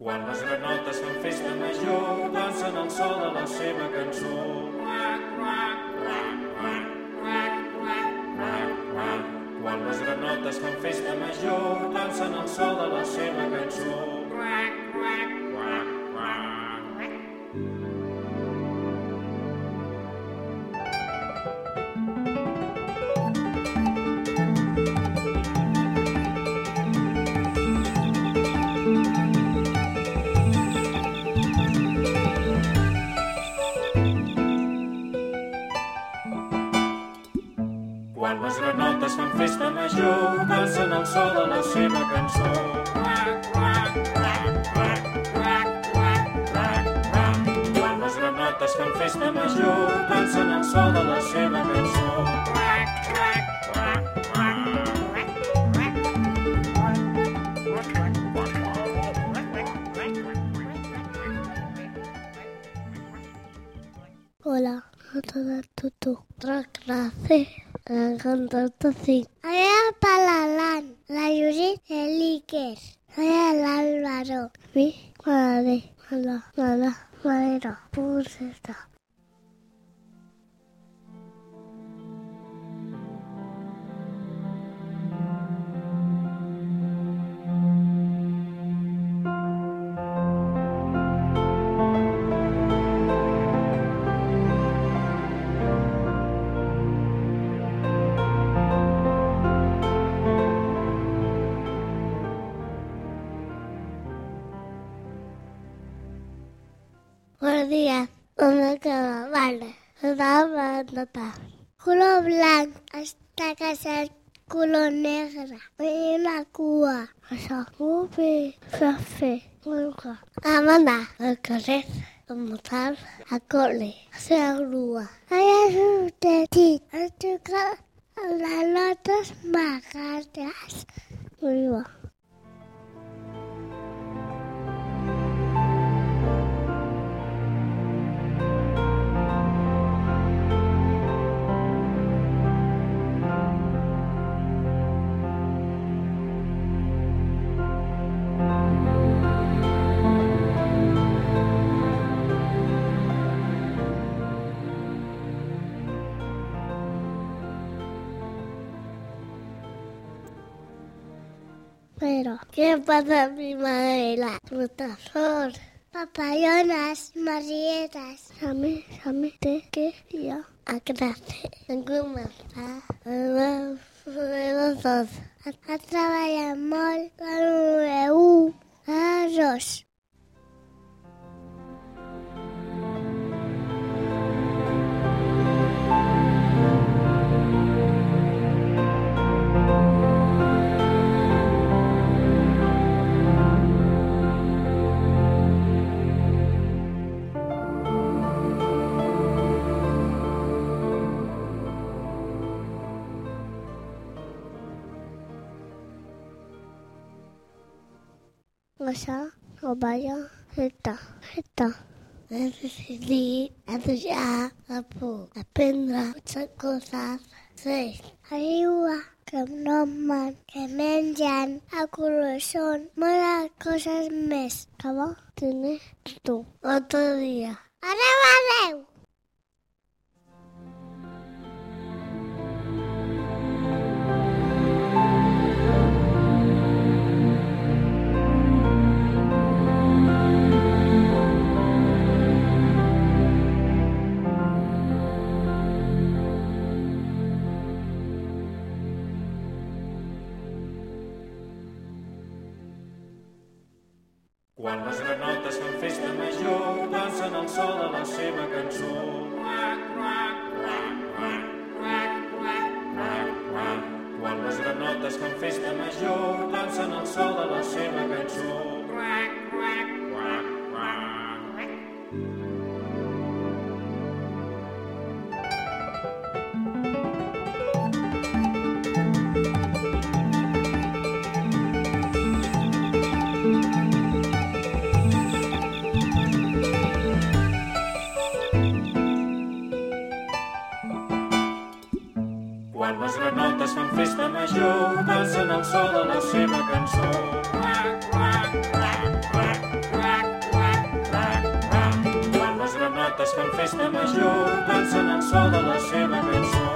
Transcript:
Quan les granotes fan festa major, dansen al so de la seva cançó. Quan les granotes fan festa major, dansen al so de la seva cançó. Quan seva cançó. Quan les granotes fan festa major, dansen al so de la seva cançó. Hola, toda tutu. Otra clase. La cantante sí. Layuri Eliker. Soy el Álvaro. Mi madre. Mala, mala, madera. Pulseta. Una caravana. Una nota. Color blanc. Està casat color negre. I una cua. Això. Molt bé. Fa fer. Molt bé. Vam anar al carrer. A muntar a col·le. A fer la grua. Allà és un petit. A tocar les notes magades. Molt bé. Pero, ¿qué pasa en primavera? Frutas, flor, papallonas, marietas. A mí, a mí, te quería a clase. Tengo una dos. A treballar molt per un U, arròs. Això, o vaya, eta, eta. He decidit deixar la por, aprendre muchas cosas. Sí, aigua, que no man, que mengen, a col·lection, moltes coses més. Que va tenir tu. Otro dia. Adeu, adeu! Quan les granotes fan festa major, dansen al so de la seva cançó. Quan les granotes fan festa major, calcen al so de la seva cançó. Quan les granotes fan festa major, calcen al so de la seva cançó.